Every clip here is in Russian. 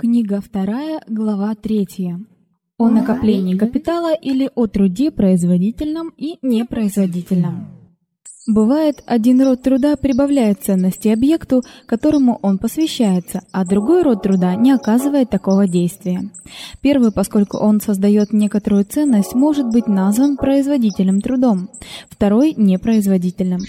Книга 2, глава 3. О накоплении капитала или о труде производительном и непроизводительном. Бывает, один род труда прибавляет ценности объекту, которому он посвящается, а другой род труда не оказывает такого действия. Первый, поскольку он создает некоторую ценность, может быть назван производительным трудом, второй непроизводительным.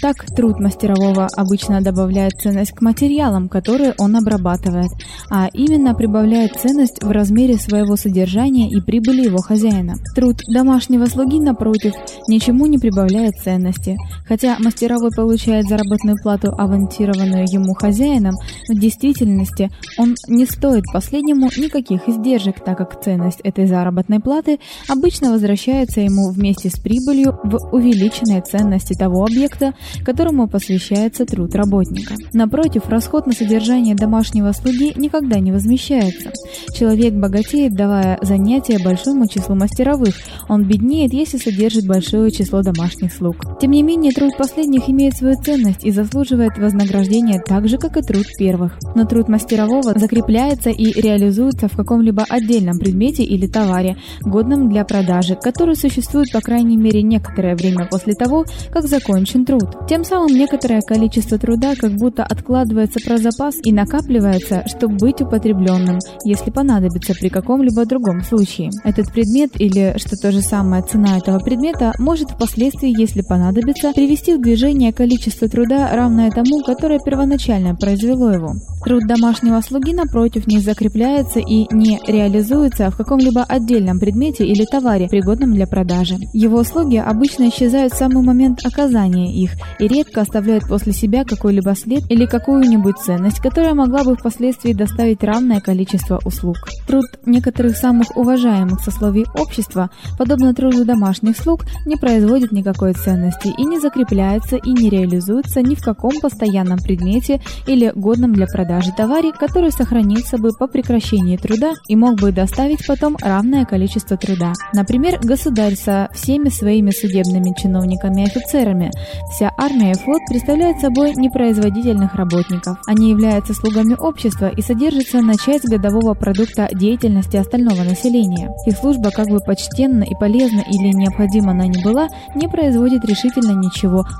Так труд мастерового обычно добавляет ценность к материалам, которые он обрабатывает, а именно прибавляет ценность в размере своего содержания и прибыли его хозяина. Труд домашнего слуги напротив ничему не прибавляет ценности. Хотя мастеровой получает заработную плату, авансированную ему хозяином, в действительности он не стоит последнему никаких издержек, так как ценность этой заработной платы обычно возвращается ему вместе с прибылью в увеличенной ценности того объекта, которому посвящается труд работника. Напротив, расход на содержание домашнего слуги никогда не возмещается. Человек богатеет, давая занятия большому числу мастеровых. Он беднеет, если содержит большое число домашних слуг. Тем не менее, труд последних имеет свою ценность и заслуживает вознаграждения так же, как и труд первых. Но труд мастерового закрепляется и реализуется в каком-либо отдельном предмете или товаре, годном для продажи, который существует по крайней мере некоторое время после того, как закончен труд. Тем самым некоторое количество труда как будто откладывается про запас и накапливается, чтобы быть употребленным, если понадобится при каком-либо другом случае. Этот предмет или что то же самое цена этого предмета может впоследствии, если понадобится, привести в движение количество труда, равное тому, которое первоначально произвело его. Труд домашнего слуги напротив не закрепляется и не реализуется в каком-либо отдельном предмете или товаре, пригодном для продажи. Его услуги обычно исчезают в самый момент оказания их и редко оставляют после себя какой-либо след или какую-нибудь ценность, которая могла бы впоследствии доставить равное количество услуг. Труд некоторых самых уважаемых сословий общества, подобно труду домашних слуг, не производит никакой ценности и не закрепляется и не реализуется ни в каком постоянном предмете или годном для продажи продажи товаре, который сохранился бы по прекращении труда и мог бы доставить потом равное количество труда. Например, государь со всеми своими судебными чиновниками и офицерами. Вся армия и флот представляют собой непроизводительных работников. Они являются слугами общества и содержатся на часть годового продукта деятельности остального населения. Их служба, как бы почтенна и полезна или необходима она ни была, не производит решительно ничего,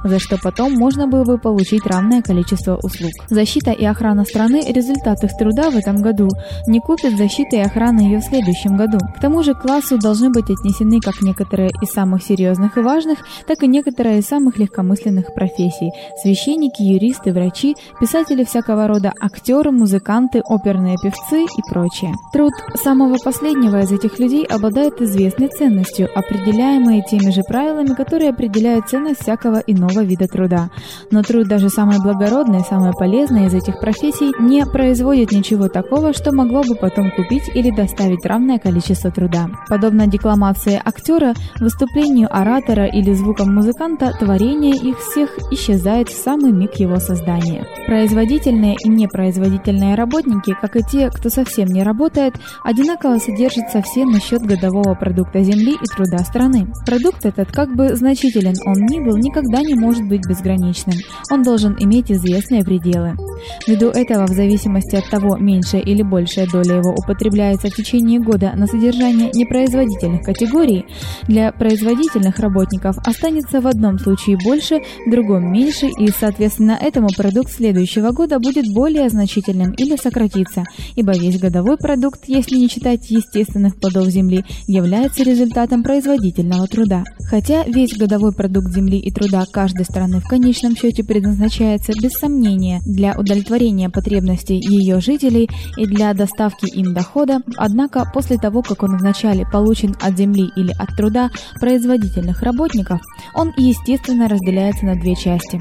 за что потом можно было бы получить равное количество услуг. Защита и охрана страны результат их труда в этом году не купит защиты и охраны ее в следующем году. К тому же классу должны быть отнесены как некоторые из самых серьезных и важных, так и некоторые из самых легкомысленных профессий: священники, юристы, врачи, писатели всякого рода, актеры, музыканты, оперные певцы и прочее. Труд самого последнего из этих людей обладает известной ценностью, определяемой теми же правилами, которые определяют ценность всякого иного вида труда. Но труд даже самый благородный, самый полезный из этих профессий не производит ничего такого, что могло бы потом купить или доставить равное количество труда. Подобно декламации актера, выступлению оратора или звукам музыканта, творение их всех исчезает в самый миг его создания. Производительные и непроизводительные работники, как и те, кто совсем не работает, одинаково содержатся все на счет годового продукта земли и труда страны. Продукт этот, как бы значителен он ни был, никогда не может быть безграничным. Он должен иметь известные пределы. Ввиду этого в зависимости от того, меньшая или большая доля его употребляется в течение года на содержание непроизводительных категорий, для производительных работников останется в одном случае больше, в другом меньше, и, соответственно, этому продукт следующего года будет более значительным или сократится, ибо весь годовой продукт, если не считать естественных плодов земли, является результатом производительного труда. Хотя весь годовой продукт земли и труда каждой страны в конечном счете предназначается без сомнения для удовлетворения потребностей ее жителей и для доставки им дохода, однако после того, как он вначале получен от земли или от труда производительных работников, он естественно разделяется на две части.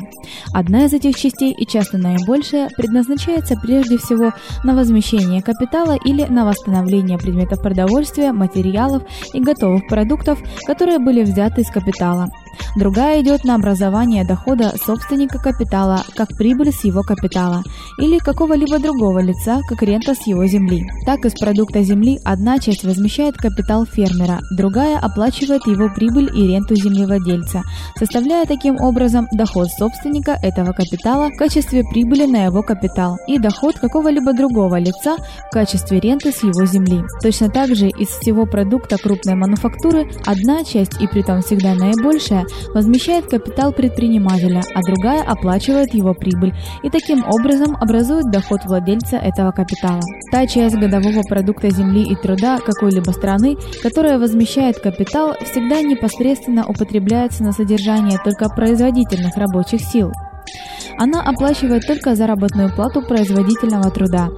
Одна из этих частей, и часто наибольшая, предназначается прежде всего на возмещение капитала или на восстановление предметов продовольствия, материалов и готовых продуктов, которые были взяты из капитала, Другая идет на образование дохода собственника капитала как прибыль с его капитала или какого-либо другого лица как рента с его земли. Так из продукта земли одна часть возмещает капитал фермера, другая оплачивает его прибыль и ренту землевладельца, составляя таким образом доход собственника этого капитала в качестве прибыли на его капитал и доход какого-либо другого лица в качестве ренты с его земли. Точно так же из всего продукта крупной мануфактуры одна часть и притом всегда наибольшая возмещает капитал предпринимателя, а другая оплачивает его прибыль и таким образом образует доход владельца этого капитала. Та часть годового продукта земли и труда какой-либо страны, которая возмещает капитал, всегда непосредственно употребляется на содержание только производительных рабочих сил. Она оплачивает только заработную плату производительного труда.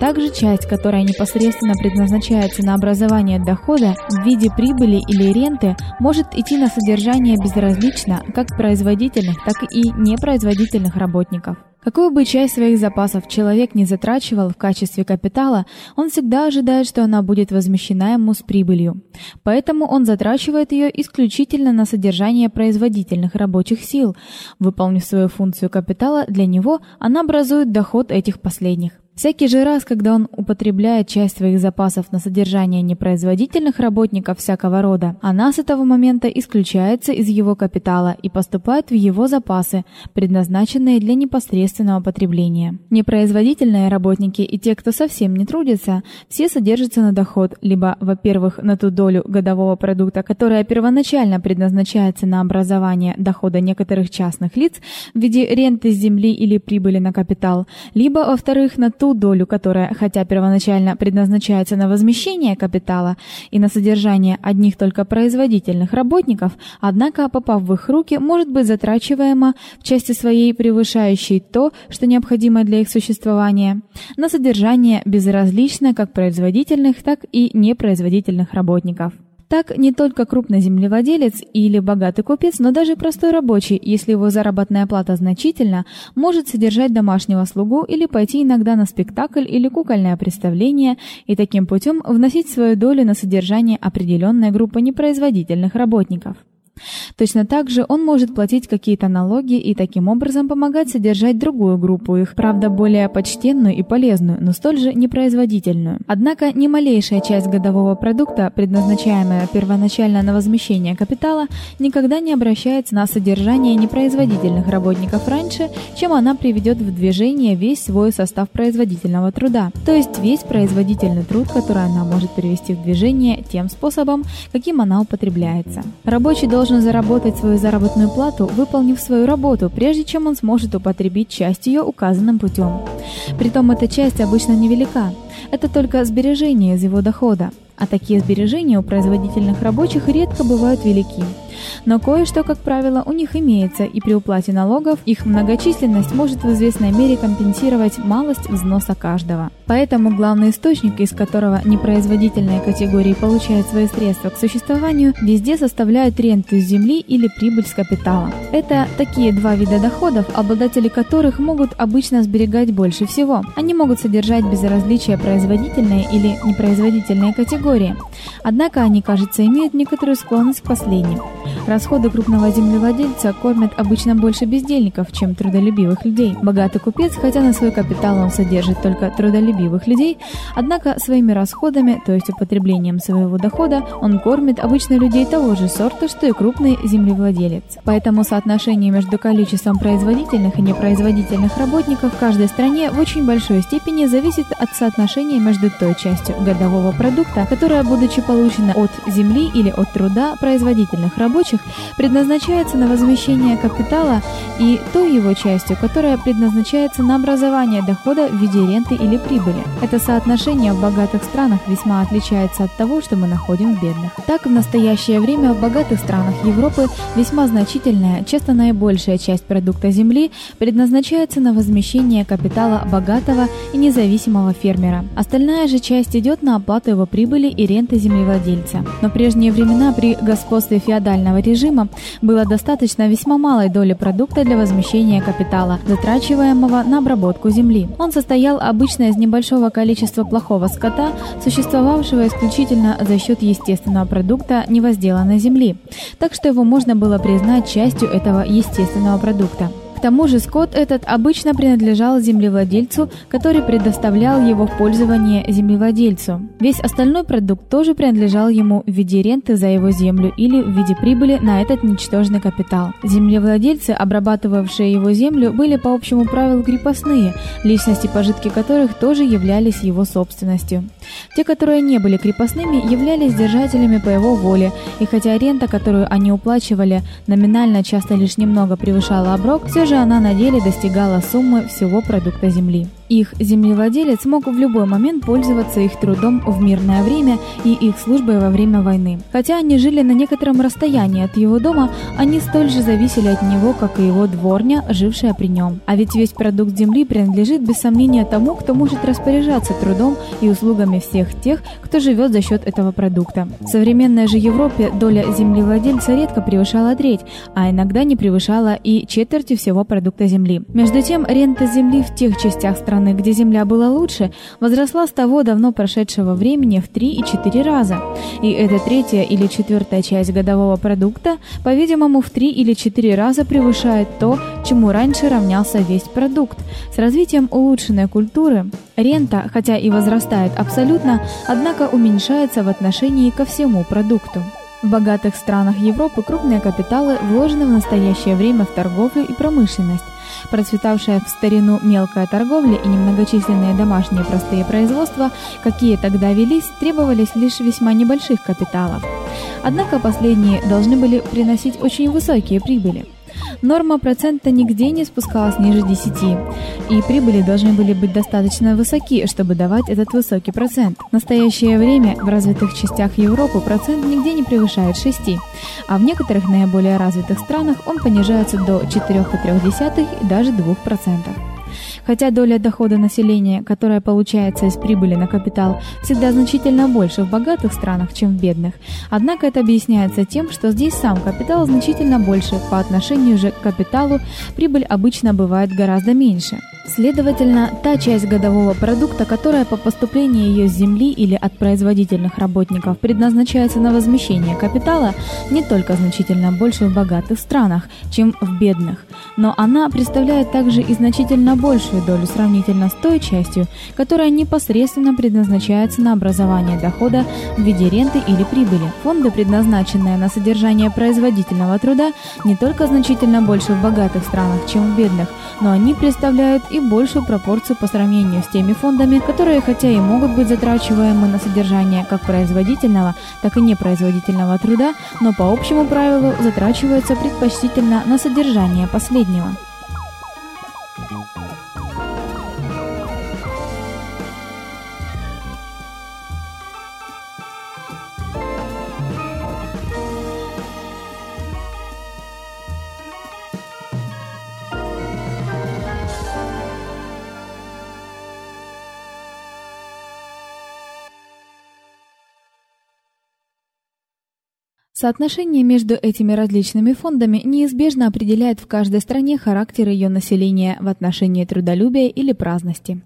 Также часть, которая непосредственно предназначается на образование дохода в виде прибыли или ренты, может идти на содержание безразлично как производительных, так и непроизводительных работников. Какую бы часть своих запасов человек не затрачивал в качестве капитала, он всегда ожидает, что она будет возмещена ему с прибылью. Поэтому он затрачивает ее исключительно на содержание производительных рабочих сил. Выполнив свою функцию капитала, для него она образует доход этих последних. Всякий же раз, когда он употребляет часть своих запасов на содержание непроизводительных работников всякого рода, она с этого момента исключается из его капитала и поступает в его запасы, предназначенные для непосредственного потребления. Непроизводительные работники и те, кто совсем не трудится, все содержатся на доход, либо, во-первых, на ту долю годового продукта, которая первоначально предназначается на образование дохода некоторых частных лиц в виде ренты с земли или прибыли на капитал, либо, во-вторых, на ту долю, которая, хотя первоначально предназначается на возмещение капитала и на содержание одних только производительных работников, однако, попав в их руки, может быть затрачиваема в части своей превышающей то, что необходимо для их существования, на содержание безразлично как производительных, так и непроизводительных работников. Так не только крупный землевладелец или богатый купец, но даже простой рабочий, если его заработная плата значительна, может содержать домашнего слугу или пойти иногда на спектакль или кукольное представление и таким путем вносить свою долю на содержание определенной группы непроизводительных работников. Точно так же он может платить какие-то налоги и таким образом помогать содержать другую группу их, правда, более почтенную и полезную, но столь же непроизводительную. Однако ни малейшая часть годового продукта, предназначаемая первоначально на возмещение капитала, никогда не обращается на содержание непроизводительных работников раньше, чем она приведет в движение весь свой состав производительного труда, то есть весь производительный труд, который она может привести в движение тем способом, каким она употребляется. Рабочий должен должен заработать свою заработную плату, выполнив свою работу, прежде чем он сможет употребить часть ее указанным путем. Притом эта часть обычно невелика. Это только сбережение из его дохода, а такие сбережения у производительных рабочих редко бывают велики. Но кое-что, как правило, у них имеется, и при уплате налогов их многочисленность может в известной мере компенсировать малость взноса каждого. Поэтому главный источник, из которого непроизводительные категории получают свои средства к существованию, везде составляют ренту с земли или прибыль с капитала. Это такие два вида доходов, обладатели которых могут обычно сберегать больше всего. Они могут содержать без различия производительные или непроизводительные категории. Однако они, кажется, имеют некоторую склонность к последним. Расходы крупного землевладельца кормят обычно больше бездельников, чем трудолюбивых людей. Богатый купец, хотя на свой капитал он содержит только трудолюбивых людей, однако своими расходами, то есть употреблением своего дохода, он кормит обычно людей того же сорта, что и крупный землевладелец. Поэтому соотношение между количеством производительных и непроизводительных работников в каждой стране в очень большой степени зависит от соотношения между той частью годового продукта, которая, будучи получена от земли или от труда производительных рабочих, рабочих предназначается на возмещение капитала и той его частью, которая предназначается на образование дохода в виде ренты или прибыли. Это соотношение в богатых странах весьма отличается от того, что мы находим в бедных. Так, в настоящее время в богатых странах Европы весьма значительная, часто наибольшая часть продукта земли предназначается на возмещение капитала богатого и независимого фермера. Остальная же часть идет на оплату его прибыли и ренты землевладельца. Но в прежние времена при господстве феодального феодального режима было достаточно весьма малой доли продукта для возмещения капитала, затрачиваемого на обработку земли. Он состоял обычно из небольшого количества плохого скота, существовавшего исключительно за счет естественного продукта невозделанной земли, так что его можно было признать частью этого естественного продукта тому же скот этот обычно принадлежал землевладельцу, который предоставлял его в пользование землевладельцу. Весь остальной продукт тоже принадлежал ему в виде ренты за его землю или в виде прибыли на этот ничтожный капитал. Землевладельцы, обрабатывавшие его землю, были по общему правилу крепостные, личности пожитки которых тоже являлись его собственностью. Те, которые не были крепостными, являлись держателями по его воле, и хотя рента, которую они уплачивали, номинально часто лишь немного превышала оброк, все же она на деле достигала суммы всего продукта земли. Их землевладелец мог в любой момент пользоваться их трудом в мирное время и их службой во время войны. Хотя они жили на некотором расстоянии от его дома, они столь же зависели от него, как и его дворня, жившая при нем. А ведь весь продукт земли принадлежит без сомнения тому, кто может распоряжаться трудом и услугами всех тех, кто живет за счет этого продукта. В современной же Европе доля землевладельца редко превышала треть, а иногда не превышала и четверти всего продукта земли. Между тем, рента земли в тех частях страны страны, где земля была лучше, возросла с того давно прошедшего времени в 3 и 4 раза. И эта третья или четвертая часть годового продукта, по-видимому, в 3 или 4 раза превышает то, чему раньше равнялся весь продукт. С развитием улучшенной культуры рента, хотя и возрастает абсолютно, однако уменьшается в отношении ко всему продукту. В богатых странах Европы крупные капиталы вложены в настоящее время в торговлю и промышленность. Процветавшая в старину мелкая торговля и немногочисленные домашние простые производства, какие тогда велись, требовались лишь весьма небольших капиталов. Однако последние должны были приносить очень высокие прибыли. Норма процента нигде не спускалась ниже 10, и прибыли должны были быть достаточно высоки, чтобы давать этот высокий процент. В настоящее время в развитых частях Европы процент нигде не превышает 6, а в некоторых наиболее развитых странах он понижается до 4,3 и даже 2%. Хотя доля дохода населения, которая получается из прибыли на капитал, всегда значительно больше в богатых странах, чем в бедных, однако это объясняется тем, что здесь сам капитал значительно больше по отношению же к капиталу, прибыль обычно бывает гораздо меньше. Следовательно, та часть годового продукта, которая по поступлении ее с земли или от производительных работников предназначается на возмещение капитала, не только значительно больше в богатых странах, чем в бедных, но она представляет также и значительно большую долю сравнительно с той частью, которая непосредственно предназначается на образование дохода в виде ренты или прибыли. Фонды, предназначенные на содержание производительного труда, не только значительно больше в богатых странах, чем в бедных, но они представляют и большую пропорцию по сравнению с теми фондами, которые хотя и могут быть затрачиваемы на содержание как производительного, так и непроизводительного труда, но по общему правилу затрачиваются предпочтительно на содержание последнего. Соотношение между этими различными фондами неизбежно определяет в каждой стране характер ее населения в отношении трудолюбия или праздности.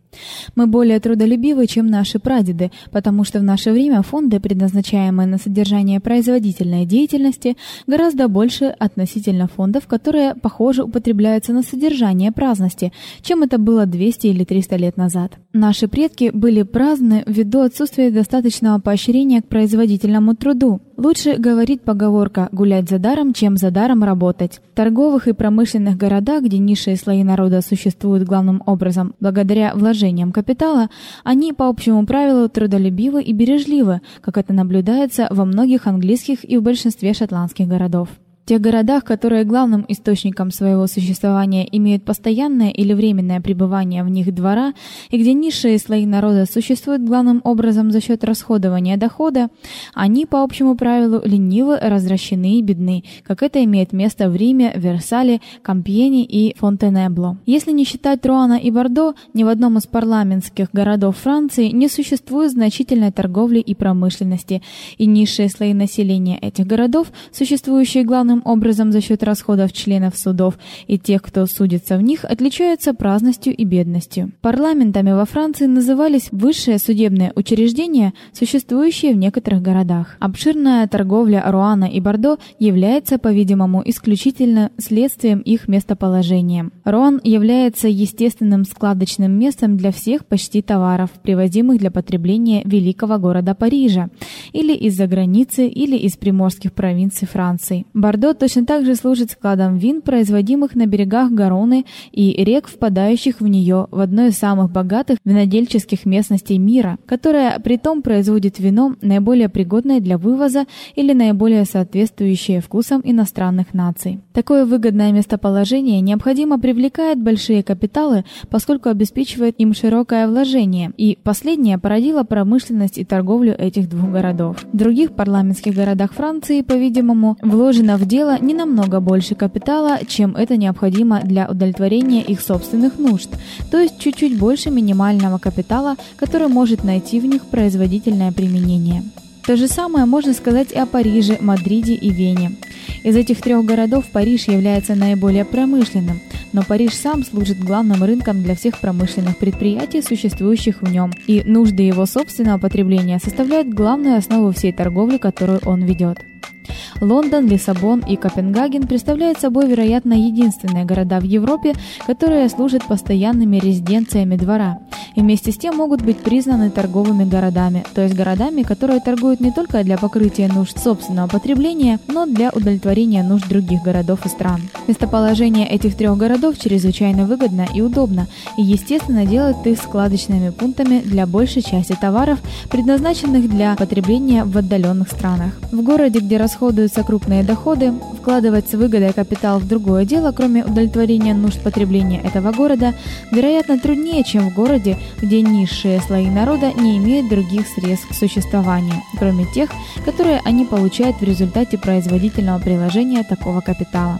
Мы более трудолюбивы, чем наши прадеды, потому что в наше время фонды, предназначаемые на содержание производительной деятельности, гораздо больше относительно фондов, которые, похоже, употребляются на содержание праздности, чем это было 200 или 300 лет назад. Наши предки были праздны ввиду отсутствия достаточного поощрения к производительному труду. Лучше говорит поговорка «гулять за даром, чем за даром работать». В торговых и промышленных городах, где низшие слои народа существуют главным образом благодаря вложениям капитала, они по общему правилу трудолюбивы и бережливы, как это наблюдается во многих английских и в большинстве шотландских городов. В тех городах, которые главным источником своего существования имеют постоянное или временное пребывание в них двора, и где низшие слои народа существуют главным образом за счет расходования дохода, они по общему правилу ленивы, развращены и бедны, как это имеет место в Риме, Версале, Кампьене и Фонтенебло. Если не считать Руана и Бордо, ни в одном из парламентских городов Франции не существует значительной торговли и промышленности, и низшие слои населения этих городов, существующие главным главным образом за счет расходов членов судов и тех, кто судится в них, отличаются праздностью и бедностью. Парламентами во Франции назывались высшие судебные учреждения, существующие в некоторых городах. Обширная торговля Руана и Бордо является, по-видимому, исключительно следствием их местоположения. Руан является естественным складочным местом для всех почти товаров, привозимых для потребления великого города Парижа, или из-за границы, или из приморских провинций Франции. Бордо Бордо точно так же служит складом вин, производимых на берегах Гароны и рек, впадающих в нее, в одной из самых богатых винодельческих местностей мира, которая притом производит вино наиболее пригодное для вывоза или наиболее соответствующее вкусам иностранных наций. Такое выгодное местоположение необходимо привлекает большие капиталы, поскольку обеспечивает им широкое вложение, и последнее породило промышленность и торговлю этих двух городов. В других парламентских городах Франции, по-видимому, вложено в дело не намного больше капитала, чем это необходимо для удовлетворения их собственных нужд, то есть чуть-чуть больше минимального капитала, который может найти в них производительное применение. То же самое можно сказать и о Париже, Мадриде и Вене. Из этих трех городов Париж является наиболее промышленным, но Париж сам служит главным рынком для всех промышленных предприятий, существующих в нем, и нужды его собственного потребления составляют главную основу всей торговли, которую он ведет. Лондон, Лиссабон и Копенгаген представляют собой, вероятно, единственные города в Европе, которые служат постоянными резиденциями двора и вместе с тем могут быть признаны торговыми городами, то есть городами, которые торгуют не только для покрытия нужд собственного потребления, но для удовлетворения нужд других городов и стран. Местоположение этих трех городов чрезвычайно выгодно и удобно, и естественно делает их складочными пунктами для большей части товаров, предназначенных для потребления в отдаленных странах. В городе, где расходуются крупные доходы, вкладывать с выгодой капитал в другое дело, кроме удовлетворения нужд потребления этого города, вероятно, труднее, чем в городе, где низшие слои народа не имеют других средств к существованию, кроме тех, которые они получают в результате производительного приложения такого капитала.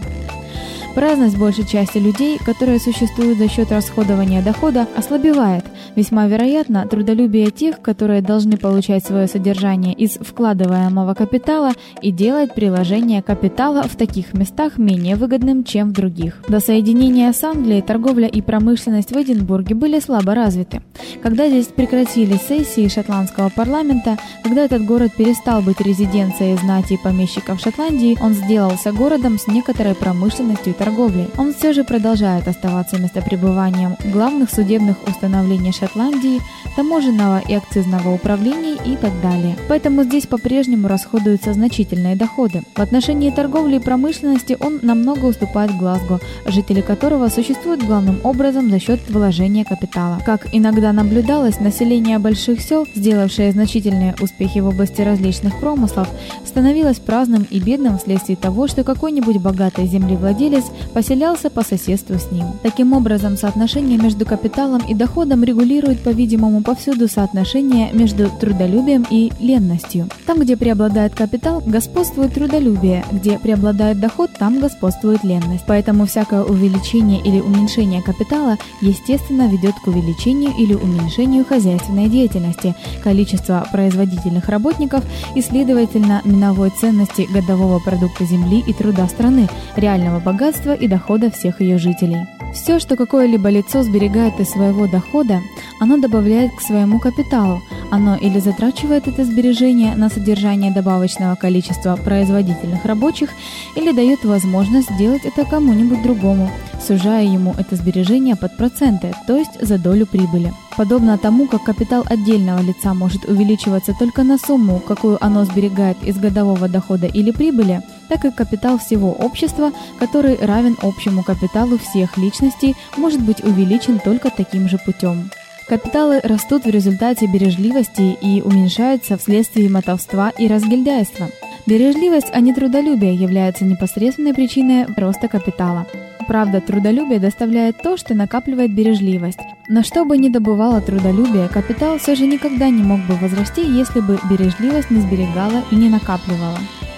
Праздность большей части людей, которые существуют за счет расходования дохода, ослабевает. Весьма вероятно, трудолюбие тех, которые должны получать свое содержание из вкладываемого капитала и делает приложение капитала в таких местах менее выгодным, чем в других. До соединения с Англией торговля и промышленность в Эдинбурге были слабо развиты. Когда здесь прекратились сессии шотландского парламента, когда этот город перестал быть резиденцией знати и помещиков Шотландии, он сделался городом с некоторой промышленностью и торговлей торговли, он все же продолжает оставаться местопребыванием главных судебных установлений Шотландии, таможенного и акцизного управлений и так далее. Поэтому здесь по-прежнему расходуются значительные доходы. В отношении торговли и промышленности он намного уступает Глазго, жители которого существуют главным образом за счет вложения капитала. Как иногда наблюдалось, население больших сел, сделавшее значительные успехи в области различных промыслов, становилось праздным и бедным вследствие того, что какой-нибудь богатый землевладелец поселялся по соседству с ним. Таким образом, соотношение между капиталом и доходом регулирует, по-видимому, повсюду соотношение между трудолюбием и ленностью. Там, где преобладает капитал, господствует трудолюбие, где преобладает доход, там господствует ленность. Поэтому всякое увеличение или уменьшение капитала, естественно, ведет к увеличению или уменьшению хозяйственной деятельности, количества производительных работников и, следовательно, миновой ценности годового продукта земли и труда страны, реального богатства богатства и дохода всех ее жителей. Все, что какое-либо лицо сберегает из своего дохода, оно добавляет к своему капиталу. Оно или затрачивает это сбережение на содержание добавочного количества производительных рабочих, или дает возможность сделать это кому-нибудь другому, сужая ему это сбережение под проценты, то есть за долю прибыли. Подобно тому, как капитал отдельного лица может увеличиваться только на сумму, какую оно сберегает из годового дохода или прибыли, так и капитал всего общества, который равен общему капиталу всех личностей, может быть увеличен только таким же путем. Капиталы растут в результате бережливости и уменьшаются вследствие мотовства и разгильдяйства. Бережливость, а не трудолюбие является непосредственной причиной роста капитала. Правда, трудолюбие доставляет то, что накапливает бережливость. Но что бы ни добывало трудолюбие, капитал все же никогда не мог бы возрасти, если бы бережливость не сберегала и не накапливала.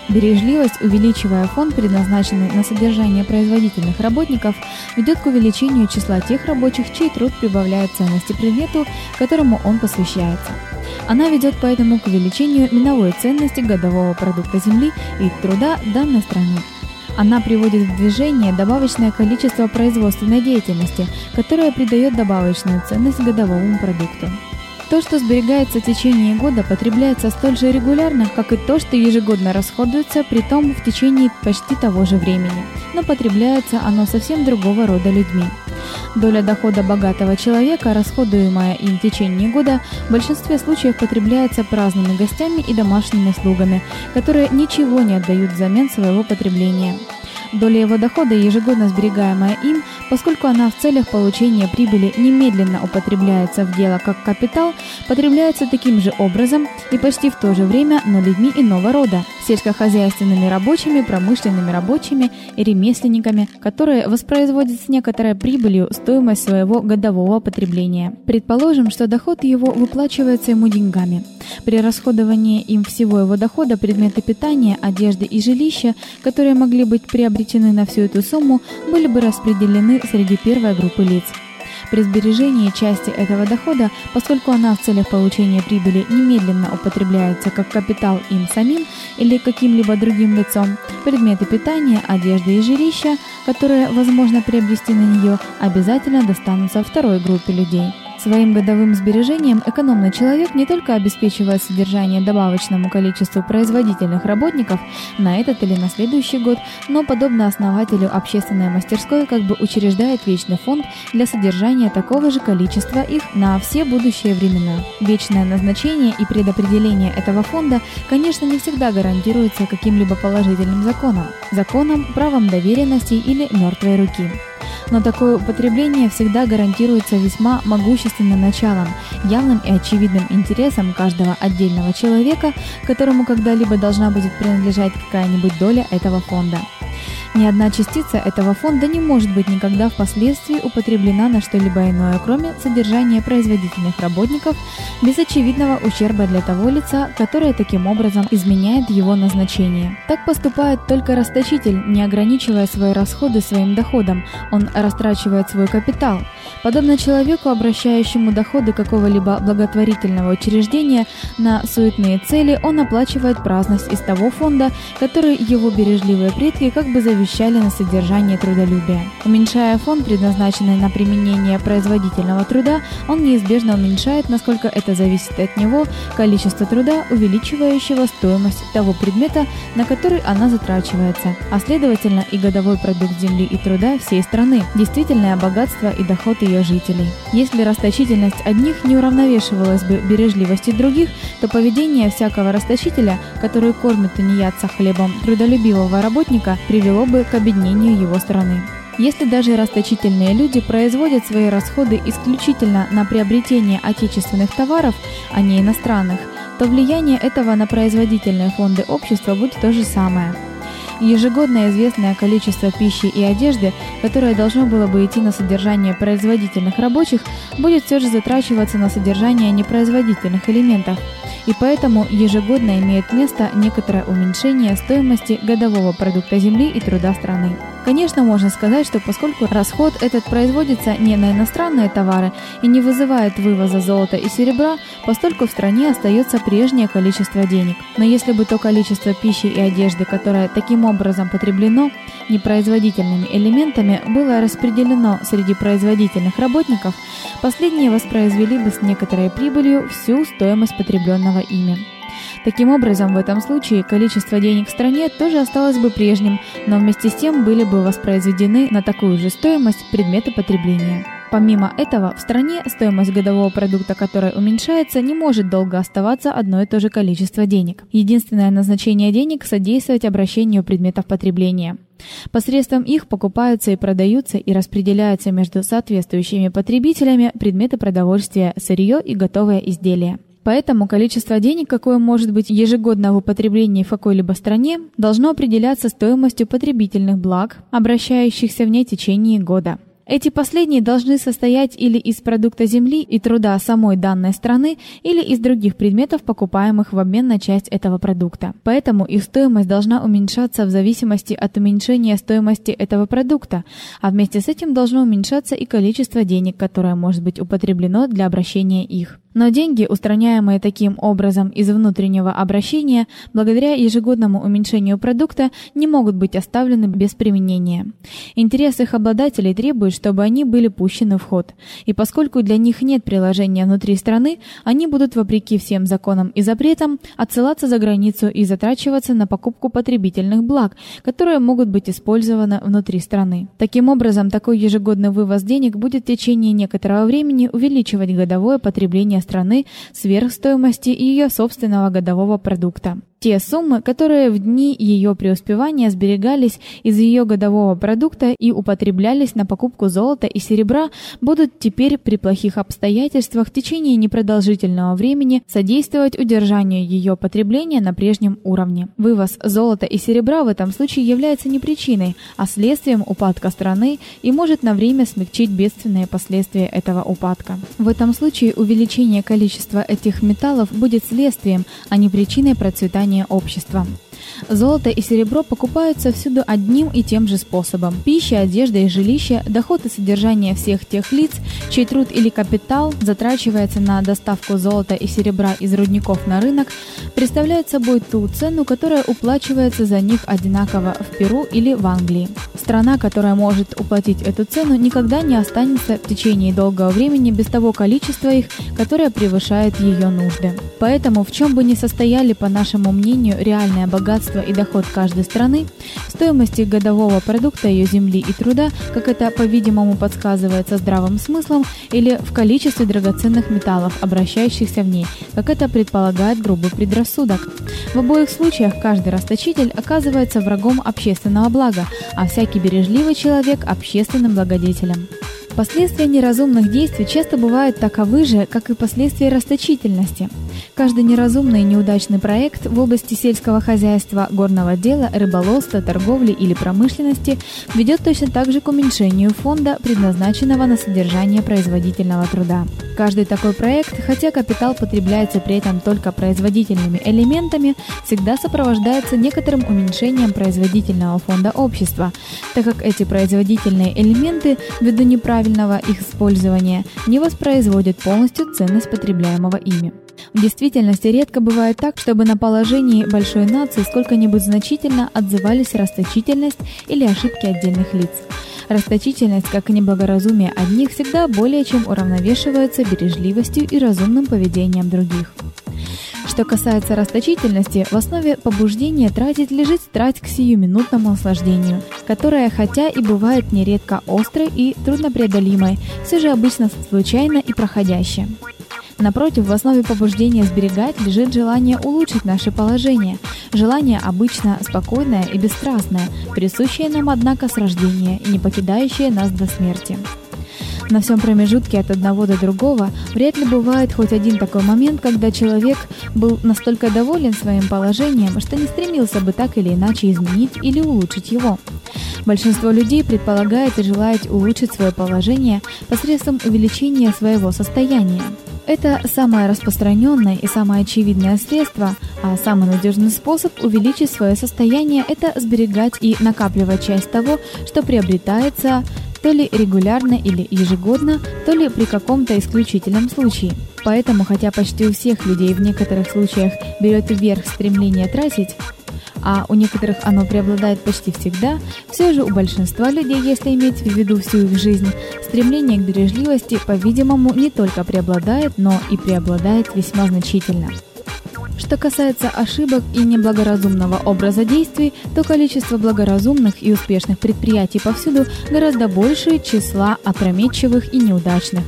Бережливость, увеличивая фонд, предназначенный на содержание производительных работников, ведет к увеличению числа тех рабочих, чей труд прибавляет ценности предмету, которому он посвящается. Она ведет поэтому к увеличению миновой ценности годового продукта земли и труда данной страны. Она приводит в движение добавочное количество производственной деятельности, которое придает добавочную ценность годовому продукту. То, что сберегается в течение года, потребляется столь же регулярно, как и то, что ежегодно расходуется, при том в течение почти того же времени. Но потребляется оно совсем другого рода людьми. Доля дохода богатого человека, расходуемая им в течение года, в большинстве случаев потребляется праздными гостями и домашними слугами, которые ничего не отдают взамен своего потребления. Доля его дохода, ежегодно сберегаемая им, поскольку она в целях получения прибыли немедленно употребляется в дело как капитал, потребляется таким же образом и почти в то же время, но людьми иного рода – сельскохозяйственными рабочими, промышленными рабочими и ремесленниками, которые воспроизводят с некоторой прибылью стоимость своего годового потребления. Предположим, что доход его выплачивается ему деньгами. При расходовании им всего его дохода предметы питания, одежды и жилища, которые могли быть приобретены на всю эту сумму, были бы распределены среди первой группы лиц. При сбережении части этого дохода, поскольку она в целях получения прибыли немедленно употребляется как капитал им самим или каким-либо другим лицом, предметы питания, одежды и жилища, которые возможно приобрести на нее, обязательно достанутся второй группе людей. Своим годовым сбережением экономный человек не только обеспечивает содержание добавочному количеству производительных работников на этот или на следующий год, но подобно основателю общественной мастерской как бы учреждает вечный фонд для содержания такого же количества их на все будущие времена. Вечное назначение и предопределение этого фонда, конечно, не всегда гарантируется каким-либо положительным законом, законом, правом доверенности или мертвой руки но такое употребление всегда гарантируется весьма могущественным началом, явным и очевидным интересом каждого отдельного человека, которому когда-либо должна будет принадлежать какая-нибудь доля этого фонда. Ни одна частица этого фонда не может быть никогда впоследствии употреблена на что-либо иное, кроме содержания производительных работников, без очевидного ущерба для того лица, которое таким образом изменяет его назначение. Так поступает только расточитель, не ограничивая свои расходы своим доходом, он растрачивает свой капитал. Подобно человеку, обращающему доходы какого-либо благотворительного учреждения на суетные цели, он оплачивает праздность из того фонда, который его бережливые предки как бы завещали завещали на содержание трудолюбия. Уменьшая фонд, предназначенный на применение производительного труда, он неизбежно уменьшает, насколько это зависит от него, количество труда, увеличивающего стоимость того предмета, на который она затрачивается, а следовательно и годовой продукт земли и труда всей страны, действительное богатство и доход ее жителей. Если расточительность одних не уравновешивалась бы бережливостью других, то поведение всякого расточителя, который кормит тунеядца хлебом трудолюбивого работника, привело бы к обеднению его страны. Если даже расточительные люди производят свои расходы исключительно на приобретение отечественных товаров, а не иностранных, то влияние этого на производительные фонды общества будет то же самое. Ежегодное известное количество пищи и одежды, которое должно было бы идти на содержание производительных рабочих, будет все же затрачиваться на содержание непроизводительных элементов – и поэтому ежегодно имеет место некоторое уменьшение стоимости годового продукта земли и труда страны. Конечно, можно сказать, что поскольку расход этот производится не на иностранные товары и не вызывает вывоза золота и серебра, постольку в стране остается прежнее количество денег. Но если бы то количество пищи и одежды, которое таким образом потреблено непроизводительными элементами, было распределено среди производительных работников, последние воспроизвели бы с некоторой прибылью всю стоимость потребленного ими. Таким образом, в этом случае количество денег в стране тоже осталось бы прежним, но вместе с тем были бы воспроизведены на такую же стоимость предметы потребления. Помимо этого, в стране стоимость годового продукта, который уменьшается, не может долго оставаться одно и то же количество денег. Единственное назначение денег содействовать обращению предметов потребления. Посредством их покупаются и продаются и распределяются между соответствующими потребителями предметы продовольствия, сырье и готовые изделия. Поэтому количество денег, какое может быть ежегодно в употреблении в какой-либо стране, должно определяться стоимостью потребительных благ, обращающихся в ней в течение года. Эти последние должны состоять или из продукта земли и труда самой данной страны, или из других предметов, покупаемых в обмен на часть этого продукта. Поэтому их стоимость должна уменьшаться в зависимости от уменьшения стоимости этого продукта, а вместе с этим должно уменьшаться и количество денег, которое может быть употреблено для обращения их. Но деньги, устраняемые таким образом из внутреннего обращения, благодаря ежегодному уменьшению продукта, не могут быть оставлены без применения. Интерес их обладателей требует, чтобы они были пущены в ход. И поскольку для них нет приложения внутри страны, они будут вопреки всем законам и запретам отсылаться за границу и затрачиваться на покупку потребительных благ, которые могут быть использованы внутри страны. Таким образом, такой ежегодный вывоз денег будет в течение некоторого времени увеличивать годовое потребление страны сверх стоимости ее собственного годового продукта те суммы, которые в дни ее преуспевания сберегались из ее годового продукта и употреблялись на покупку золота и серебра, будут теперь при плохих обстоятельствах в течение непродолжительного времени содействовать удержанию ее потребления на прежнем уровне. Вывоз золота и серебра в этом случае является не причиной, а следствием упадка страны и может на время смягчить бедственные последствия этого упадка. В этом случае увеличение количества этих металлов будет следствием, а не причиной процветания процветания общества. Золото и серебро покупаются всюду одним и тем же способом. Пища, одежда и жилище, доход и содержание всех тех лиц, чей труд или капитал затрачивается на доставку золота и серебра из рудников на рынок, представляют собой ту цену, которая уплачивается за них одинаково в Перу или в Англии. Страна, которая может уплатить эту цену, никогда не останется в течение долгого времени без того количества их, которое превышает ее нужды. Поэтому в чем бы ни состояли, по нашему мнению, реальное богатство и доход каждой страны, стоимости годового продукта ее земли и труда, как это, по-видимому, подсказывается здравым смыслом, или в количестве драгоценных металлов, обращающихся в ней, как это предполагает грубый предрассудок. В обоих случаях каждый расточитель оказывается врагом общественного блага, а всякий бережливый человек общественным благодетелем. Последствия неразумных действий часто бывают таковы же, как и последствия расточительности. Каждый неразумный и неудачный проект в области сельского хозяйства, горного дела, рыболовства, торговли или промышленности ведет точно так же к уменьшению фонда, предназначенного на содержание производительного труда. Каждый такой проект, хотя капитал потребляется при этом только производительными элементами, всегда сопровождается некоторым уменьшением производительного фонда общества, так как эти производительные элементы ввиду неправильного правильного их использования не воспроизводят полностью ценность потребляемого ими. В действительности редко бывает так, чтобы на положении большой нации сколько-нибудь значительно отзывались расточительность или ошибки отдельных лиц. Расточительность, как и неблагоразумие одних, всегда более чем уравновешивается бережливостью и разумным поведением других. Что касается расточительности, в основе побуждения тратить лежит страсть к сиюминутному наслаждению, которая, хотя и бывает нередко острой и труднопреодолимой, все же обычно случайно и проходящая. Напротив, в основе побуждения сберегать лежит желание улучшить наше положение. Желание обычно спокойное и бесстрастное, присущее нам, однако, с рождения и не покидающее нас до смерти. На всем промежутке от одного до другого вряд ли бывает хоть один такой момент, когда человек был настолько доволен своим положением, что не стремился бы так или иначе изменить или улучшить его. Большинство людей предполагает и желает улучшить свое положение посредством увеличения своего состояния. Это самое распространенное и самое очевидное средство, а самый надежный способ увеличить свое состояние это сберегать и накапливать часть того, что приобретается то ли регулярно или ежегодно, то ли при каком-то исключительном случае. Поэтому, хотя почти у всех людей в некоторых случаях берет вверх стремление тратить, а у некоторых оно преобладает почти всегда, все же у большинства людей, если иметь в виду всю их жизнь, стремление к бережливости, по-видимому, не только преобладает, но и преобладает весьма значительно. Что касается ошибок и неблагоразумного образа действий, то количество благоразумных и успешных предприятий повсюду гораздо больше числа опрометчивых и неудачных.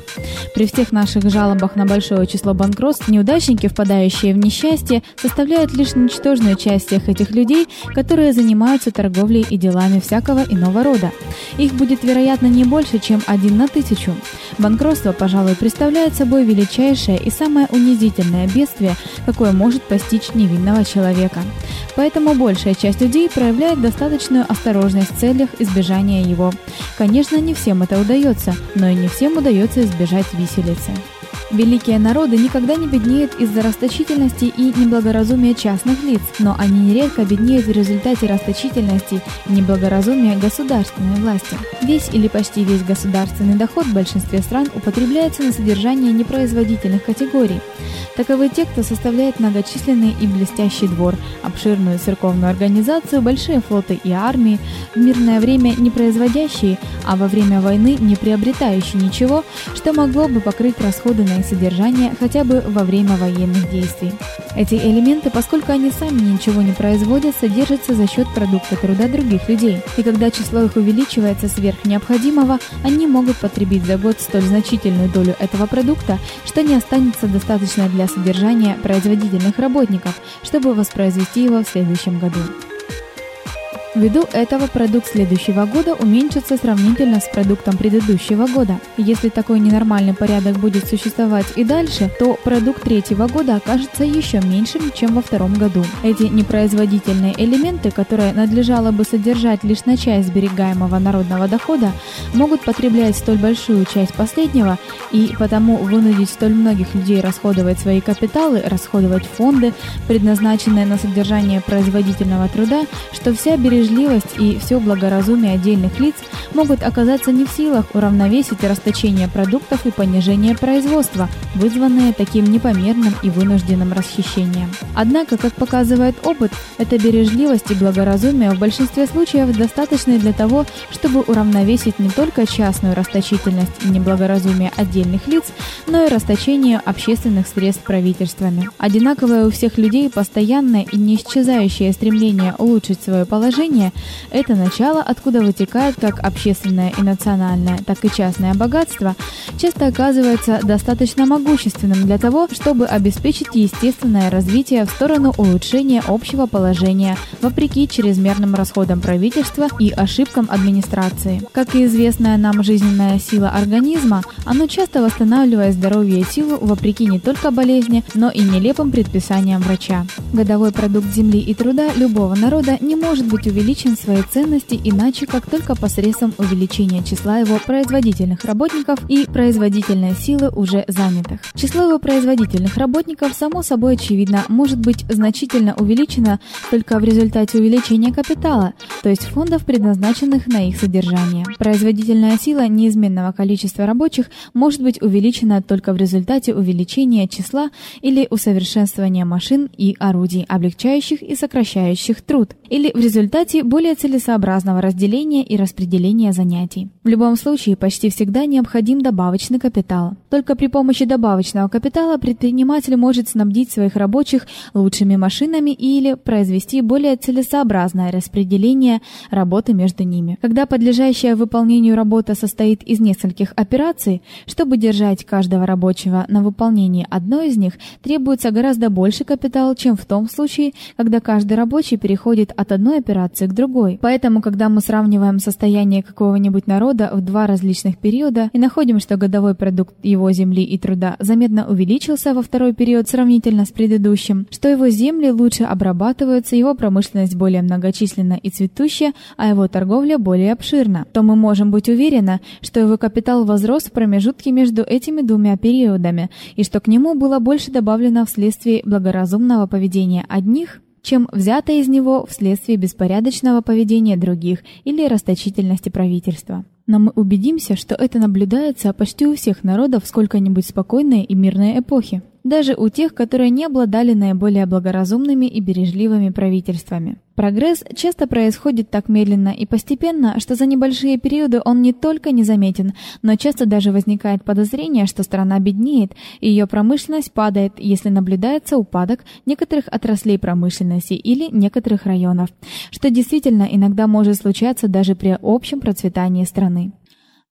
При всех наших жалобах на большое число банкротств, неудачники, впадающие в несчастье, составляют лишь ничтожную часть всех этих людей, которые занимаются торговлей и делами всякого иного рода. Их будет, вероятно, не больше, чем один на тысячу. Банкротство, пожалуй, представляет собой величайшее и самое унизительное бедствие, какое может постичь невинного человека. Поэтому большая часть людей проявляет достаточную осторожность в целях избежания его. Конечно, не всем это удается, но и не всем удается избежать виселицы. Великие народы никогда не беднеют из-за расточительности и неблагоразумия частных лиц, но они нередко беднеют в результате расточительности и неблагоразумия государственной власти. Весь или почти весь государственный доход в большинстве стран употребляется на содержание непроизводительных категорий. Таковы те, кто составляет многочисленный и блестящий двор, обширную церковную организацию, большие флоты и армии, в мирное время не производящие, а во время войны не приобретающие ничего, что могло бы покрыть расходы на их содержание хотя бы во время военных действий. Эти элементы, поскольку они сами ничего не производят, содержатся за счет продукта труда других людей. И когда число их увеличивается сверх необходимого, они могут потребить за год столь значительную долю этого продукта, что не останется достаточно для содержания производительных работников, чтобы воспроизвести его в следующем году. Ввиду этого продукт следующего года уменьшится сравнительно с продуктом предыдущего года. Если такой ненормальный порядок будет существовать и дальше, то продукт третьего года окажется еще меньшим, чем во втором году. Эти непроизводительные элементы, которые надлежало бы содержать лишь на часть сберегаемого народного дохода, могут потреблять столь большую часть последнего и потому вынудить столь многих людей расходовать свои капиталы, расходовать фонды, предназначенные на содержание производительного труда, что вся бережливость бережливость и все благоразумие отдельных лиц могут оказаться не в силах уравновесить расточение продуктов и понижение производства, вызванные таким непомерным и вынужденным расхищением. Однако, как показывает опыт, эта бережливость и благоразумие в большинстве случаев достаточны для того, чтобы уравновесить не только частную расточительность и неблагоразумие отдельных лиц, но и расточение общественных средств правительствами. Одинаковое у всех людей постоянное и неисчезающее стремление улучшить свое положение это начало, откуда вытекает как общественное и национальное, так и частное богатство часто оказывается достаточно могущественным для того, чтобы обеспечить естественное развитие в сторону улучшения общего положения, вопреки чрезмерным расходам правительства и ошибкам администрации. Как и известная нам жизненная сила организма, оно часто восстанавливает здоровье и силу вопреки не только болезни, но и нелепым предписаниям врача. Годовой продукт земли и труда любого народа не может быть увеличен в своей ценности иначе, как только посредством увеличения числа его производительных работников и производительной силы уже занятых. Число его производительных работников само собой очевидно может быть значительно увеличено только в результате увеличения капитала, то есть фондов, предназначенных на их содержание. Производительная сила неизменного количества рабочих может быть увеличена только в результате увеличения числа или усовершенствования машин и орудий, облегчающих и сокращающих труд, или в результате более целесообразного разделения и распределения занятий. В любом случае, почти всегда необходим добавочный капитал. Только при помощи добавочного капитала предприниматель может снабдить своих рабочих лучшими машинами или произвести более целесообразное распределение работы между ними. Когда подлежащая выполнению работа состоит из нескольких операций, чтобы держать каждого рабочего на выполнении одной из них, требуется гораздо больше капитала, чем в том случае, когда каждый рабочий переходит от одной операции к другой. Поэтому, когда мы сравниваем состояние какого-нибудь народа в два различных периода и находим, что годовой продукт его земли и труда заметно увеличился во второй период сравнительно с предыдущим, что его земли лучше обрабатываются, его промышленность более многочисленна и цветущая, а его торговля более обширна, то мы можем быть уверены, что его капитал возрос в промежутке между этими двумя периодами и что к нему было больше добавлено вследствие благоразумного поведения одних чем взято из него вследствие беспорядочного поведения других или расточительности правительства. Но мы убедимся, что это наблюдается почти у всех народов сколько-нибудь спокойной и мирной эпохи. Даже у тех, которые не обладали наиболее благоразумными и бережливыми правительствами. Прогресс часто происходит так медленно и постепенно, что за небольшие периоды он не только незаметен, но часто даже возникает подозрение, что страна беднеет, и ее промышленность падает, если наблюдается упадок некоторых отраслей промышленности или некоторых районов, что действительно иногда может случаться даже при общем процветании страны.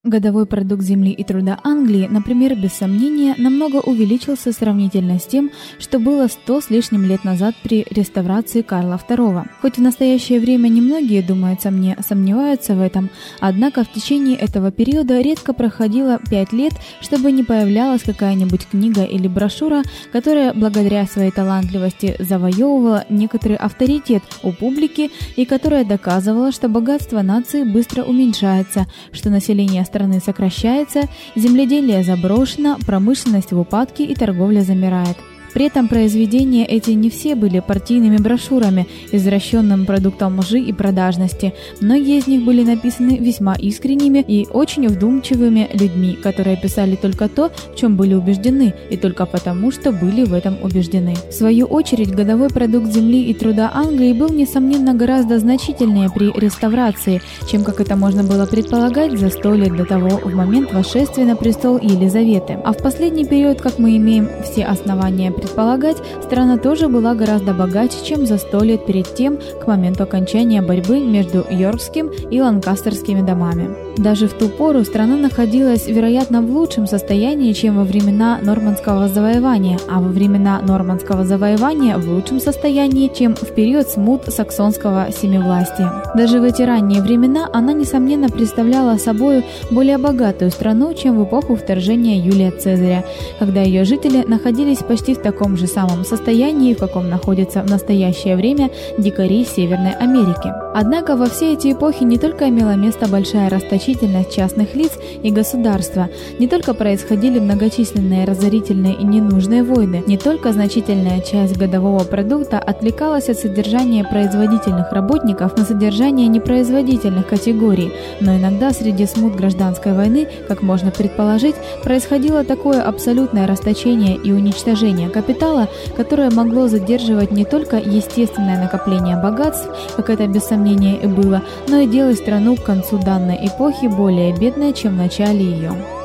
Годовой продукт земли и труда Англии, например, без сомнения, намного увеличился сравнительно с тем, что было 100 с лишним лет назад при реставрации Карла II. Хоть в настоящее время немногие, думается мне, сомневаются в этом, однако в течение этого периода редко проходило 5 лет, чтобы не появлялась какая-нибудь книга или брошюра, которая благодаря своей талантливости завоевывала некоторый авторитет у публики и которая доказывала, что богатство нации быстро уменьшается, что население страны сокращается, земледелие заброшено, промышленность в упадке и торговля замирает. При этом произведения эти не все были партийными брошюрами, извращенным продуктом лжи и продажности. Многие из них были написаны весьма искренними и очень вдумчивыми людьми, которые писали только то, в чем были убеждены, и только потому, что были в этом убеждены. В свою очередь, годовой продукт земли и труда Англии был несомненно гораздо значительнее при реставрации, чем как это можно было предполагать за сто лет до того, в момент восшествия на престол Елизаветы. А в последний период, как мы имеем все основания предполагать, страна тоже была гораздо богаче, чем за сто лет перед тем, к моменту окончания борьбы между Йоркским и Ланкастерскими домами. Даже в ту пору страна находилась, вероятно, в лучшем состоянии, чем во времена нормандского завоевания, а во времена нормандского завоевания в лучшем состоянии, чем в период смут саксонского семивластия. Даже в эти ранние времена она несомненно представляла собой более богатую страну, чем в эпоху вторжения Юлия Цезаря, когда ее жители находились почти в таком таком же самом состоянии, в каком находятся в настоящее время дикари Северной Америки. Однако во все эти эпохи не только имела место большая расточительность частных лиц и государства, не только происходили многочисленные разорительные и ненужные войны, не только значительная часть годового продукта отвлекалась от содержания производительных работников на содержание непроизводительных категорий, но иногда среди смут гражданской войны, как можно предположить, происходило такое абсолютное расточение и уничтожение капитала, которое могло задерживать не только естественное накопление богатств, как это без сомнения и было, но и делать страну к концу данной эпохи более бедной, чем в начале ее.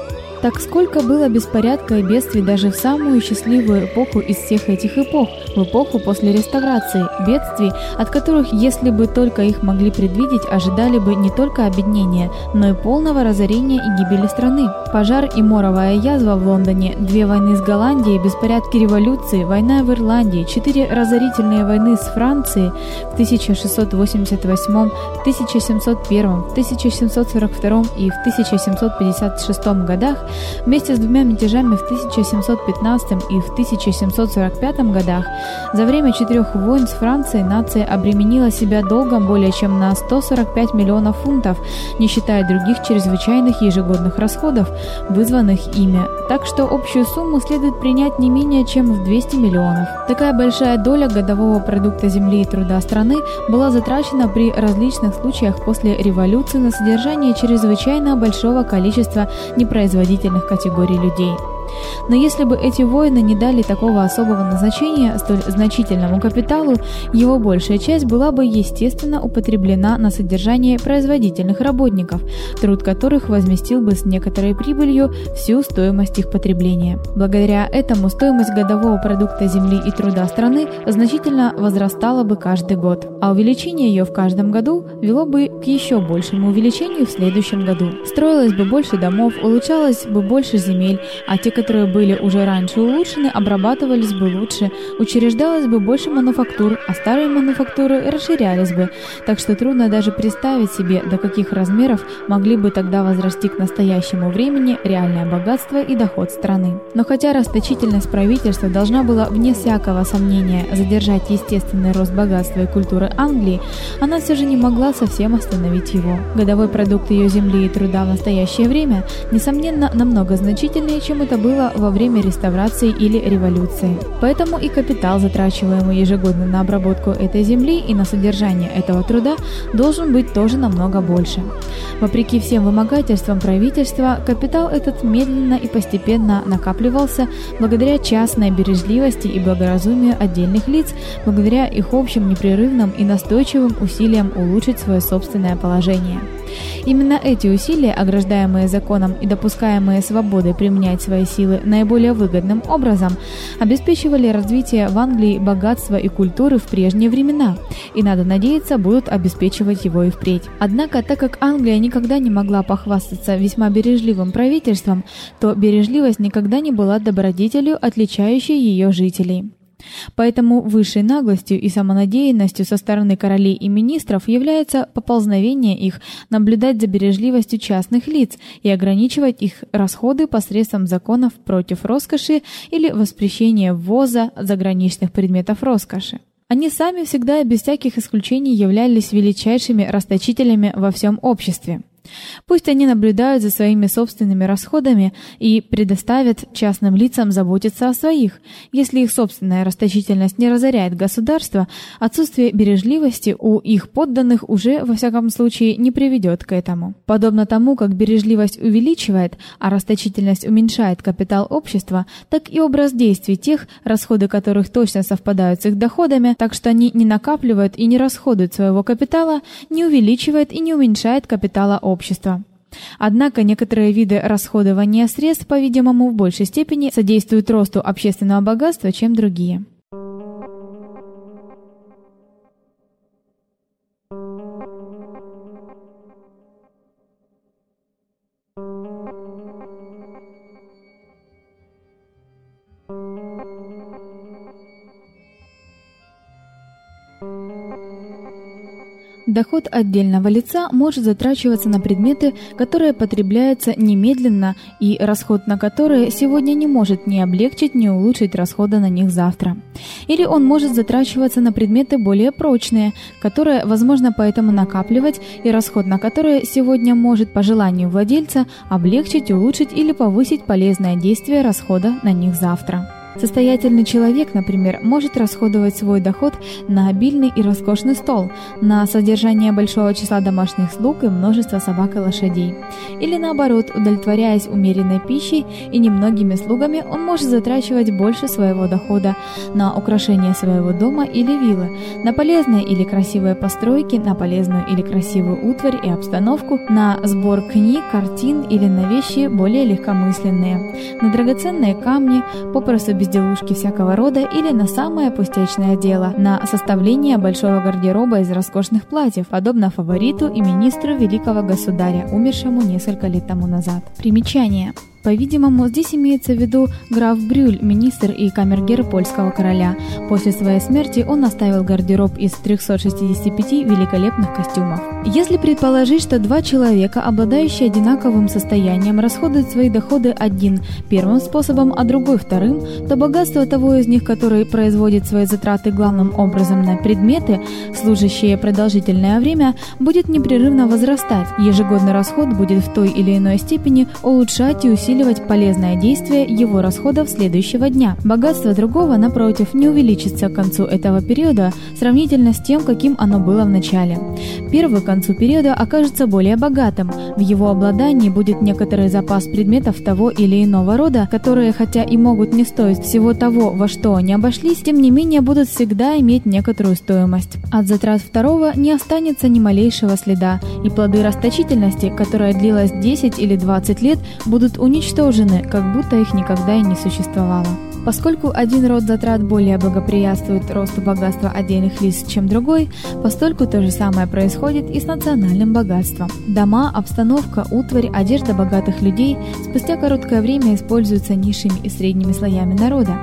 Так сколько было беспорядка и бедствий даже в самую счастливую эпоху из всех этих эпох, в эпоху после реставрации, бедствий, от которых, если бы только их могли предвидеть, ожидали бы не только обеднения, но и полного разорения и гибели страны. Пожар и моровая язва в Лондоне, две войны с Голландией, беспорядки революции, война в Ирландии, четыре разорительные войны с Францией в 1688, 1701, 1742 и в 1756 годах Вместе с двумя мятежами в 1715 и в 1745 годах за время четырех войн с Францией нация обременила себя долгом более чем на 145 миллионов фунтов, не считая других чрезвычайных ежегодных расходов, вызванных ими. Так что общую сумму следует принять не менее чем в 200 миллионов. Такая большая доля годового продукта земли и труда страны была затрачена при различных случаях после революции на содержание чрезвычайно большого количества непроизводительных представительных категорий людей. Но если бы эти войны не дали такого особого назначения столь значительному капиталу, его большая часть была бы естественно употреблена на содержание производительных работников, труд которых возместил бы с некоторой прибылью всю стоимость их потребления. Благодаря этому стоимость годового продукта земли и труда страны значительно возрастала бы каждый год, а увеличение ее в каждом году вело бы к еще большему увеличению в следующем году. Строилось бы больше домов, улучшалось бы больше земель, а те, которые были уже раньше улучшены, обрабатывались бы лучше, учреждалось бы больше мануфактур, а старые мануфактуры расширялись бы. Так что трудно даже представить себе, до каких размеров могли бы тогда возрасти к настоящему времени реальное богатство и доход страны. Но хотя расточительность правительства должна была вне всякого сомнения задержать естественный рост богатства и культуры Англии, она все же не могла совсем остановить его. Годовой продукт ее земли и труда в настоящее время несомненно намного значительнее, чем это было было во время реставрации или революции. Поэтому и капитал, затрачиваемый ежегодно на обработку этой земли и на содержание этого труда, должен быть тоже намного больше. Вопреки всем вымогательствам правительства, капитал этот медленно и постепенно накапливался благодаря частной бережливости и благоразумию отдельных лиц, благодаря их общим непрерывным и настойчивым усилиям улучшить свое собственное положение. Именно эти усилия, ограждаемые законом и допускаемые свободой применять свои силы наиболее выгодным образом, обеспечивали развитие в Англии богатства и культуры в прежние времена, и надо надеяться, будут обеспечивать его и впредь. Однако, так как Англия никогда не могла похвастаться весьма бережливым правительством, то бережливость никогда не была добродетелью, отличающей ее жителей. Поэтому высшей наглостью и самонадеянностью со стороны королей и министров является поползновение их наблюдать за бережливостью частных лиц и ограничивать их расходы посредством законов против роскоши или воспрещения ввоза заграничных предметов роскоши. Они сами всегда без всяких исключений являлись величайшими расточителями во всем обществе. Пусть они наблюдают за своими собственными расходами и предоставят частным лицам заботиться о своих. Если их собственная расточительность не разоряет государство, отсутствие бережливости у их подданных уже во всяком случае не приведет к этому. Подобно тому, как бережливость увеличивает, а расточительность уменьшает капитал общества, так и образ действий тех, расходы которых точно совпадают с их доходами, так что они не накапливают и не расходуют своего капитала, не увеличивает и не уменьшает капитала общества общества. Однако некоторые виды расходования средств, по-видимому, в большей степени содействуют росту общественного богатства, чем другие. Доход отдельного лица может затрачиваться на предметы, которые потребляются немедленно и расход на которые сегодня не может ни облегчить, ни улучшить расходы на них завтра. Или он может затрачиваться на предметы более прочные, которые возможно поэтому накапливать, и расход на которые сегодня может по желанию владельца облегчить, улучшить или повысить полезное действие расхода на них завтра. Состоятельный человек, например, может расходовать свой доход на обильный и роскошный стол, на содержание большого числа домашних слуг и множество собак и лошадей. Или наоборот, удовлетворяясь умеренной пищей и немногими слугами, он может затрачивать больше своего дохода на украшение своего дома или виллы, на полезные или красивые постройки, на полезную или красивую утварь и обстановку, на сбор книг, картин или на вещи более легкомысленные, на драгоценные камни, попросту без безделушки всякого рода или на самое пустячное дело, на составление большого гардероба из роскошных платьев, подобно фавориту и министру великого государя, умершему несколько лет тому назад. Примечание. По-видимому, здесь имеется в виду граф Брюль, министр и камергер польского короля. После своей смерти он оставил гардероб из 365 великолепных костюмов. Если предположить, что два человека, обладающие одинаковым состоянием, расходуют свои доходы один первым способом, а другой вторым, то богатство того из них, который производит свои затраты главным образом на предметы, служащие продолжительное время, будет непрерывно возрастать. Ежегодный расход будет в той или иной степени улучшать и усиливать усиливать полезное действие его расходов следующего дня. Богатство другого, напротив, не увеличится к концу этого периода сравнительно с тем, каким оно было в начале. Первый к концу периода окажется более богатым. В его обладании будет некоторый запас предметов того или иного рода, которые, хотя и могут не стоить всего того, во что они обошлись, тем не менее будут всегда иметь некоторую стоимость. От затрат второго не останется ни малейшего следа, и плоды расточительности, которая длилась 10 или 20 лет, будут уничтожены уничтожены, как будто их никогда и не существовало. Поскольку один род затрат более благоприятствует росту богатства отдельных лиц, чем другой, постольку то же самое происходит и с национальным богатством. Дома, обстановка, утварь, одежда богатых людей спустя короткое время используются низшими и средними слоями народа.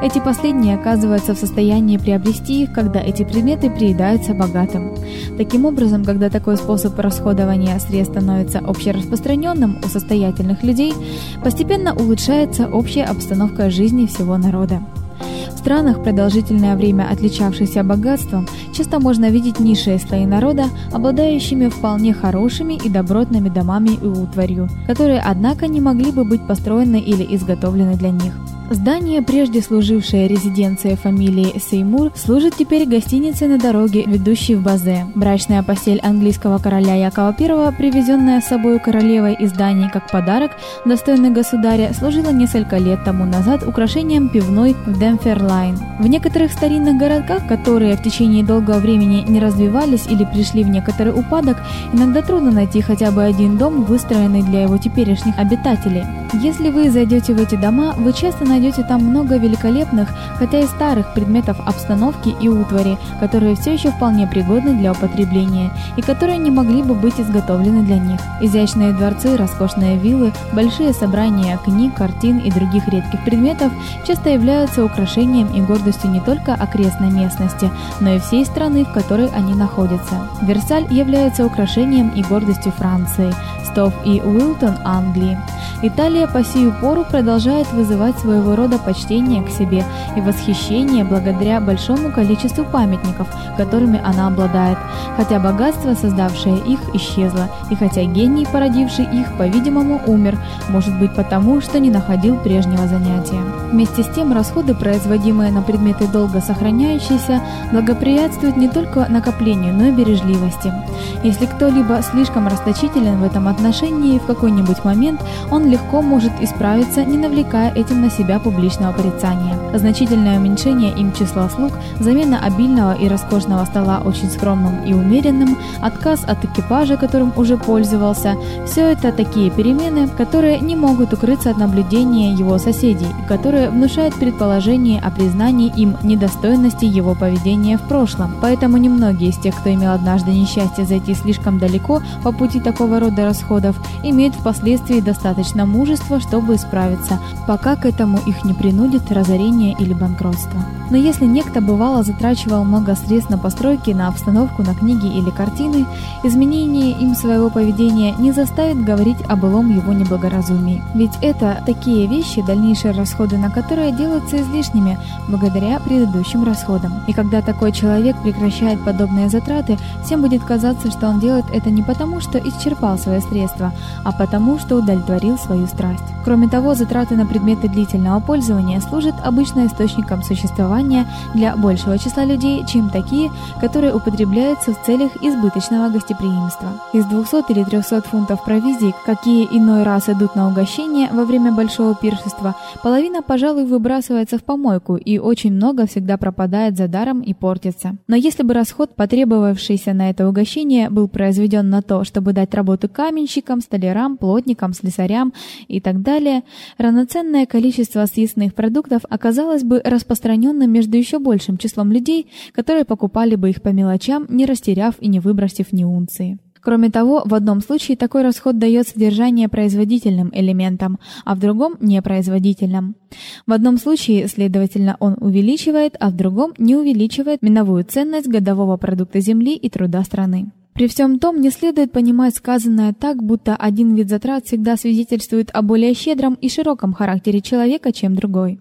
Эти последние оказываются в состоянии приобрести их, когда эти предметы приедаются богатым. Таким образом, когда такой способ расходования средств становится общераспространенным у состоятельных людей, постепенно улучшается общая обстановка жизни всего народа. В странах, продолжительное время отличавшихся богатством, часто можно видеть низшие слои народа, обладающими вполне хорошими и добротными домами и утварью, которые, однако, не могли бы быть построены или изготовлены для них. Здание, прежде служившее резиденцией фамилии Сеймур, служит теперь гостиницей на дороге, ведущей в Базе. Брачная постель английского короля Якова I, привезенная с собой королевой из Дании как подарок, достойный государя, служила несколько лет тому назад украшением пивной в Демферлайн. В некоторых старинных городках, которые в течение долгого времени не развивались или пришли в некоторый упадок, иногда трудно найти хотя бы один дом, выстроенный для его теперешних обитателей. Если вы зайдете в эти дома, вы часто найдете найдете там много великолепных, хотя и старых предметов обстановки и утвари, которые все еще вполне пригодны для употребления и которые не могли бы быть изготовлены для них. Изящные дворцы, роскошные виллы, большие собрания книг, картин и других редких предметов часто являются украшением и гордостью не только окрестной местности, но и всей страны, в которой они находятся. Версаль является украшением и гордостью Франции, Стов и Уилтон Англии. Италия по сию пору продолжает вызывать своего рода почтение к себе и восхищение благодаря большому количеству памятников, которыми она обладает, хотя богатство, создавшее их, исчезло, и хотя гений, породивший их, по-видимому, умер, может быть потому, что не находил прежнего занятия. Вместе с тем, расходы, производимые на предметы долго сохраняющиеся, благоприятствуют не только накоплению, но и бережливости. Если кто-либо слишком расточителен в этом отношении, в какой-нибудь момент он легко может исправиться, не навлекая этим на себя публичного порицания. Значительное уменьшение им числа слуг, замена обильного и роскошного стола очень скромным и умеренным, отказ от экипажа, которым уже пользовался – все это такие перемены, которые не могут укрыться от наблюдения его соседей, которые внушают предположение о признании им недостойности его поведения в прошлом. Поэтому немногие из тех, кто имел однажды несчастье зайти слишком далеко по пути такого рода расходов, имеют впоследствии достаточно достаточно мужества, чтобы исправиться, пока к этому их не принудит разорение или банкротство. Но если некто бывало затрачивал много средств на постройки, на обстановку, на книги или картины, изменение им своего поведения не заставит говорить о былом его неблагоразумии. Ведь это такие вещи, дальнейшие расходы на которые делаются излишними благодаря предыдущим расходам. И когда такой человек прекращает подобные затраты, всем будет казаться, что он делает это не потому, что исчерпал свои средства, а потому, что удовлетворил свою страсть. Кроме того, затраты на предметы длительного пользования служат обычно источником существования для большего числа людей, чем такие, которые употребляются в целях избыточного гостеприимства. Из 200 или 300 фунтов провизии, какие иной раз идут на угощение во время большого пиршества, половина, пожалуй, выбрасывается в помойку, и очень много всегда пропадает за даром и портится. Но если бы расход, потребовавшийся на это угощение, был произведен на то, чтобы дать работу каменщикам, столярам, плотникам, слесарям, и так далее, равноценное количество съестных продуктов оказалось бы распространенным между еще большим числом людей, которые покупали бы их по мелочам, не растеряв и не выбросив ни унции. Кроме того, в одном случае такой расход дает содержание производительным элементам, а в другом непроизводительным. В одном случае, следовательно, он увеличивает, а в другом не увеличивает миновую ценность годового продукта земли и труда страны. При всем том, не следует понимать сказанное так, будто один вид затрат всегда свидетельствует о более щедром и широком характере человека, чем другой.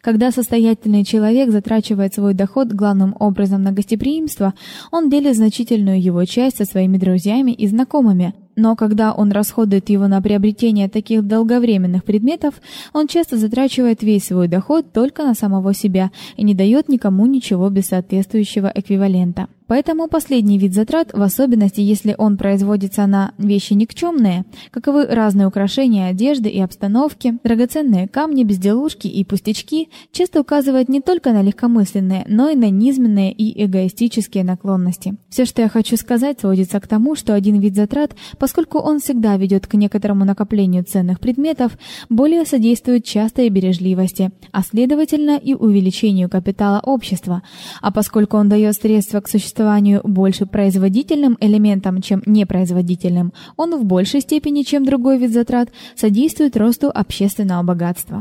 Когда состоятельный человек затрачивает свой доход главным образом на гостеприимство, он делит значительную его часть со своими друзьями и знакомыми, но когда он расходует его на приобретение таких долговременных предметов, он часто затрачивает весь свой доход только на самого себя и не дает никому ничего без соответствующего эквивалента. Поэтому последний вид затрат, в особенности если он производится на вещи никчемные, каковы разные украшения одежды и обстановки, драгоценные камни, безделушки и пустячки, часто указывает не только на легкомысленные, но и на низменные и эгоистические наклонности. Все, что я хочу сказать, сводится к тому, что один вид затрат, поскольку он всегда ведет к некоторому накоплению ценных предметов, более содействует частой бережливости, а следовательно и увеличению капитала общества, а поскольку он дает средства к существованию существованию больше производительным элементом, чем непроизводительным, он в большей степени, чем другой вид затрат, содействует росту общественного богатства.